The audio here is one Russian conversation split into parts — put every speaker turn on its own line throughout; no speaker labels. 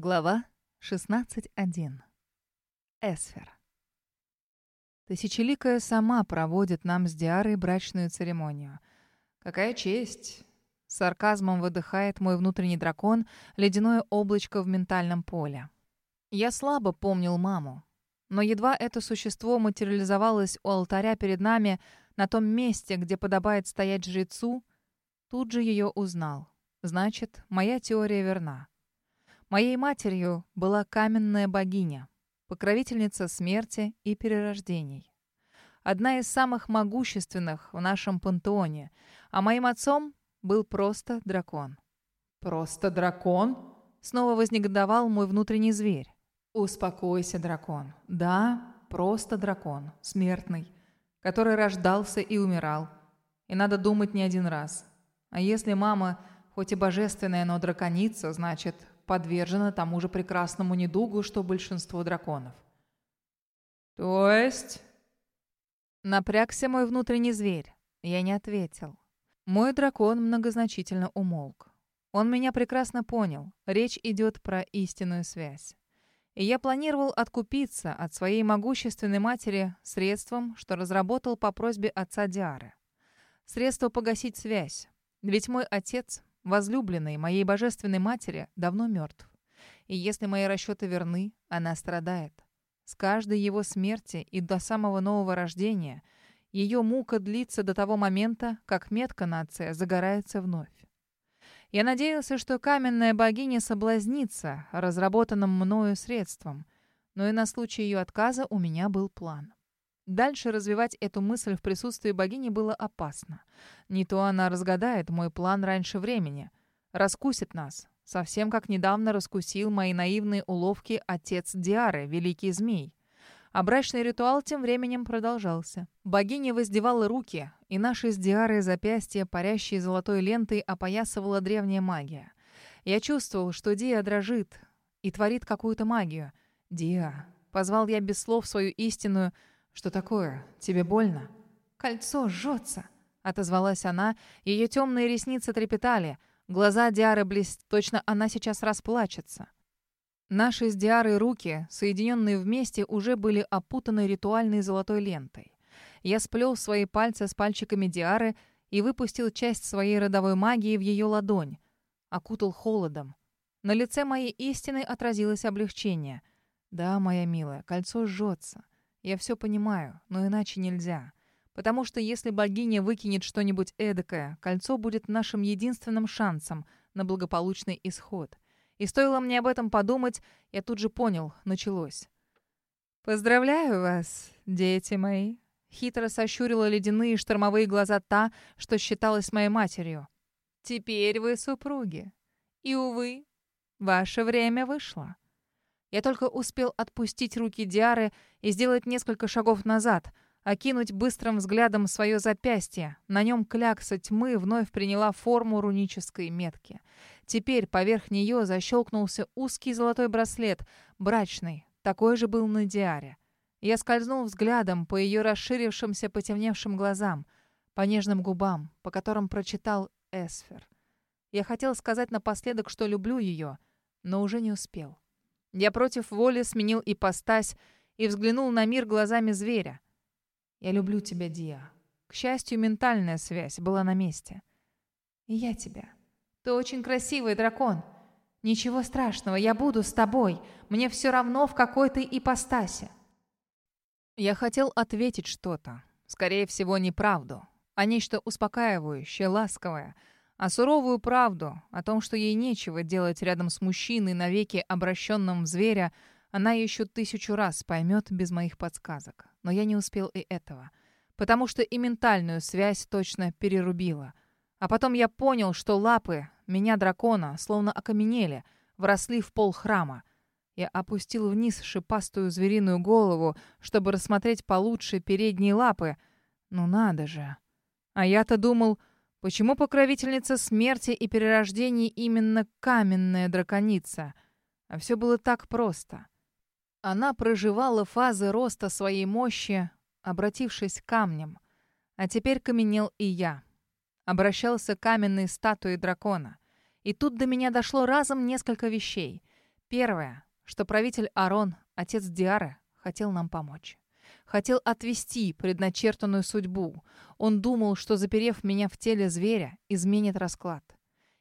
Глава 16.1. Эсфер. Тысячеликая сама проводит нам с Диарой брачную церемонию. Какая честь! Сарказмом выдыхает мой внутренний дракон ледяное облачко в ментальном поле. Я слабо помнил маму. Но едва это существо материализовалось у алтаря перед нами, на том месте, где подобает стоять жрецу, тут же ее узнал. Значит, моя теория верна. Моей матерью была каменная богиня, покровительница смерти и перерождений. Одна из самых могущественных в нашем пантеоне, а моим отцом был просто дракон.
«Просто дракон?»
Снова вознегодовал мой внутренний зверь.
«Успокойся, дракон. Да, просто дракон, смертный, который рождался и умирал. И надо думать не один раз. А если мама, хоть и божественная, но драконица, значит, подвержена тому же прекрасному недугу, что большинство драконов.
«То есть?» Напрягся мой внутренний зверь. Я не ответил. Мой дракон многозначительно умолк. Он меня прекрасно понял. Речь идет про истинную связь. И я планировал откупиться от своей могущественной матери средством, что разработал по просьбе отца Диары. Средство погасить связь. Ведь мой отец возлюбленный моей божественной матери, давно мертв. И если мои расчеты верны, она страдает. С каждой его смерти и до самого нового рождения ее мука длится до того момента, как метка нация загорается вновь. Я надеялся, что каменная богиня соблазнится разработанным мною средством, но и на случай ее отказа у меня был план. Дальше развивать эту мысль в присутствии богини было опасно. Не то она разгадает мой план раньше времени. Раскусит нас. Совсем как недавно раскусил мои наивные уловки отец Диары, великий змей. А брачный ритуал тем временем продолжался. Богиня воздевала руки, и наши с Диарой запястья, парящие золотой лентой, опоясывала древняя магия. Я чувствовал, что Диа дрожит и творит какую-то магию. «Диа!» — позвал я без слов свою истинную — «Что такое? Тебе больно?»
«Кольцо жжется», —
отозвалась она. Ее темные ресницы трепетали. Глаза Диары блест... Точно она сейчас расплачется. Наши с Диарой руки, соединенные вместе, уже были опутаны ритуальной золотой лентой. Я сплел свои пальцы с пальчиками Диары и выпустил часть своей родовой магии в ее ладонь. Окутал холодом. На лице моей истины отразилось облегчение. «Да, моя милая, кольцо жжется. Я все понимаю, но иначе нельзя. Потому что если богиня выкинет что-нибудь эдакое, кольцо будет нашим единственным шансом на благополучный исход. И стоило мне об этом подумать, я тут же понял, началось. «Поздравляю вас, дети мои!» Хитро сощурила ледяные штормовые глаза та, что считалась моей матерью. «Теперь вы супруги. И, увы, ваше время вышло». Я только успел отпустить руки Диары и сделать несколько шагов назад, окинуть быстрым взглядом свое запястье. На нем клякса тьмы вновь приняла форму рунической метки. Теперь поверх нее защелкнулся узкий золотой браслет, брачный, такой же был на Диаре. Я скользнул взглядом по ее расширившимся потемневшим глазам, по нежным губам, по которым прочитал Эсфер. Я хотел сказать напоследок, что люблю ее, но уже не успел. Я против воли сменил ипостась и взглянул на мир глазами зверя. «Я люблю тебя, Диа». К счастью, ментальная связь была на месте.
«И я тебя. Ты очень красивый дракон. Ничего страшного, я буду с тобой. Мне все равно, в какой ты ипостаси».
Я хотел ответить что-то. Скорее всего, неправду, а нечто успокаивающее, ласковое — а суровую правду о том, что ей нечего делать рядом с мужчиной, навеки обращенным в зверя, она еще тысячу раз поймет без моих подсказок. Но я не успел и этого. Потому что и ментальную связь точно перерубила. А потом я понял, что лапы меня, дракона, словно окаменели, вросли в пол храма. Я опустил вниз шипастую звериную голову, чтобы рассмотреть получше передние лапы. Ну надо же. А я-то думал, Почему покровительница смерти и перерождений именно каменная драконица? А все было так просто. Она проживала фазы роста своей мощи, обратившись к камням. А теперь каменел и я. Обращался к каменной статуе дракона. И тут до меня дошло разом несколько вещей. Первое, что правитель Арон, отец Диары, хотел нам помочь. Хотел отвести предначертанную судьбу. Он думал, что, заперев меня в теле зверя, изменит расклад.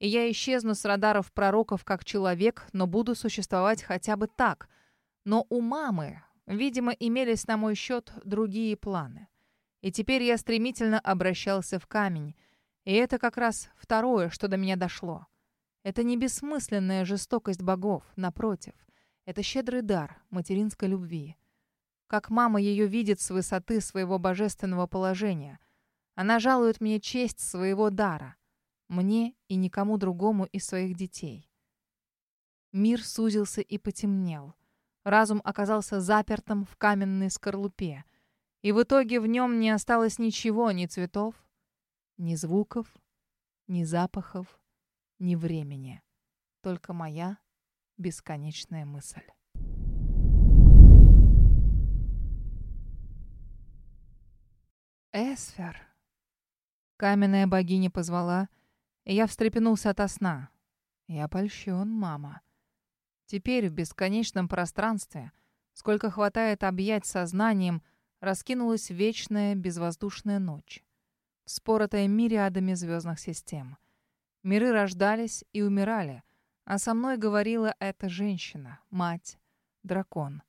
И я исчезну с радаров пророков как человек, но буду существовать хотя бы так. Но у мамы, видимо, имелись на мой счет другие планы. И теперь я стремительно обращался в камень. И это как раз второе, что до меня дошло. Это не бессмысленная жестокость богов, напротив. Это щедрый дар материнской любви. Как мама ее видит с высоты своего божественного положения. Она жалует мне честь своего дара. Мне и никому другому из своих детей. Мир сузился и потемнел. Разум оказался запертым в каменной скорлупе. И в итоге в нем не осталось ничего, ни цветов, ни звуков, ни запахов, ни времени. Только моя бесконечная мысль. Эсфер. Каменная богиня позвала, и я встрепенулся ото сна. Я польщен, мама. Теперь в бесконечном пространстве, сколько хватает объять сознанием, раскинулась вечная безвоздушная ночь, споротая мириадами звездных систем. Миры рождались и умирали, а со мной говорила эта женщина, мать, дракон.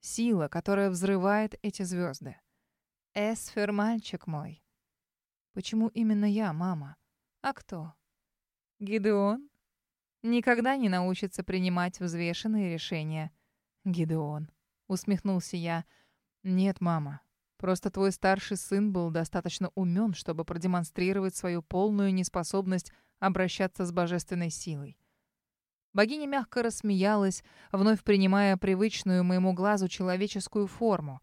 Сила, которая взрывает эти звезды. Эсфер, мальчик мой. Почему именно я, мама? А кто? Гидеон? Никогда не научится принимать взвешенные решения. Гидеон. Усмехнулся я. «Нет, мама. Просто твой старший сын был достаточно умен, чтобы продемонстрировать свою полную неспособность обращаться с божественной силой». Богиня мягко рассмеялась, вновь принимая привычную моему глазу человеческую форму.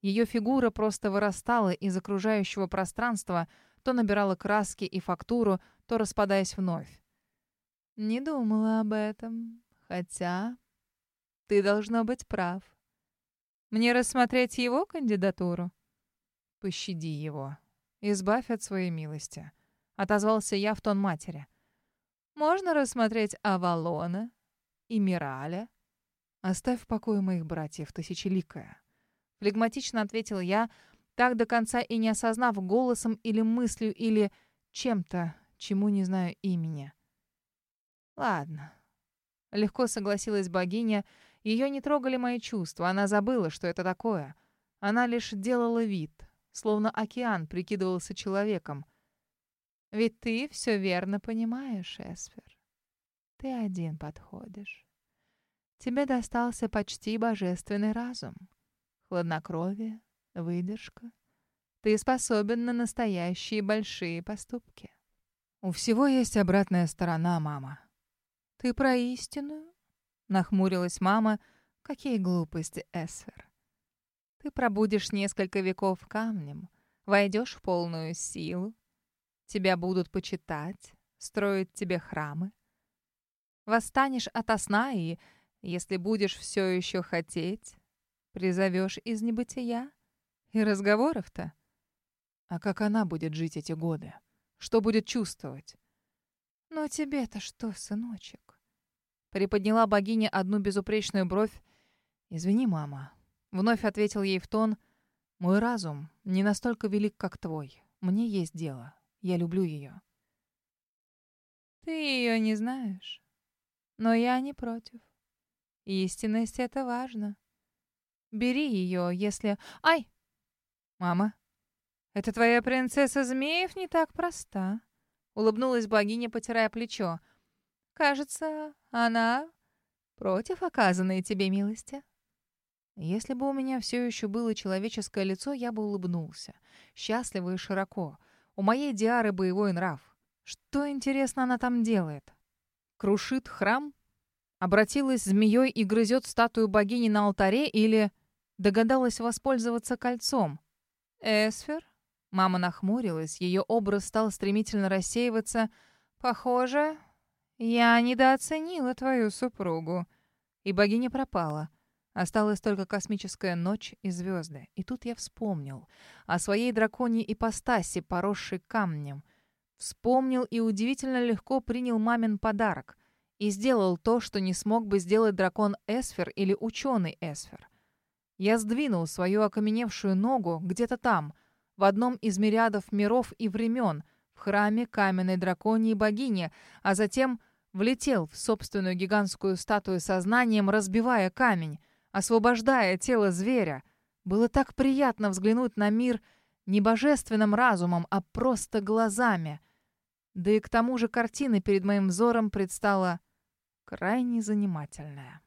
Ее фигура просто вырастала из окружающего пространства, то набирала краски и фактуру, то распадаясь вновь. «Не думала об этом. Хотя ты должно быть прав. Мне рассмотреть его кандидатуру? Пощади его. Избавь от своей милости. Отозвался я в тон матери. Можно рассмотреть Авалона и Мираля? Оставь в покое моих братьев, тысячеликая. Флегматично ответил я, так до конца и не осознав голосом или мыслью, или чем-то, чему не знаю имени. Ладно. Легко согласилась богиня, ее не трогали мои чувства, она забыла, что это такое. Она лишь делала вид, словно океан прикидывался человеком. «Ведь ты все верно понимаешь, Эсфер. Ты один подходишь. Тебе достался почти божественный разум, хладнокровие, выдержка. Ты способен на настоящие большие поступки. У всего есть обратная сторона, мама. Ты про истину Нахмурилась мама. Какие глупости, Эсфер. Ты пробудешь несколько веков камнем, войдешь в полную силу. Тебя будут почитать, строить тебе храмы. Восстанешь ото сна и, если будешь все еще хотеть, призовешь из небытия. И разговоров-то? А как она будет жить эти годы? Что будет чувствовать? Но тебе-то что, сыночек? Приподняла богиня одну безупречную бровь. «Извини, мама». Вновь ответил ей в тон. «Мой разум не настолько велик, как твой. Мне есть дело. Я люблю ее». «Ты ее не знаешь. Но я не против. Истинность — это важно. Бери ее, если... Ай! Мама, это твоя принцесса Змеев не так проста. Улыбнулась богиня, потирая плечо. Кажется, она против оказанной тебе милости. Если бы у меня все еще было человеческое лицо, я бы улыбнулся. Счастливо и широко. У моей Диары боевой нрав. Что, интересно, она там делает? Крушит храм? Обратилась змеей и грызет статую богини на алтаре или догадалась воспользоваться кольцом? Эсфер? Мама нахмурилась, ее образ стал стремительно рассеиваться. Похоже, «Я недооценила твою супругу». И богиня пропала. Осталась только космическая ночь и звезды. И тут я вспомнил о своей драконьей ипостаси, поросшей камнем. Вспомнил и удивительно легко принял мамин подарок. и сделал то, что не смог бы сделать дракон Эсфер или ученый Эсфер. Я сдвинул свою окаменевшую ногу где-то там, в одном из мириадов миров и времен, в храме каменной драконьей богини, а затем влетел в собственную гигантскую статую сознанием, разбивая камень, освобождая тело зверя. Было так приятно взглянуть на мир не божественным разумом, а просто глазами. Да и к тому же картина перед моим взором предстала крайне занимательная.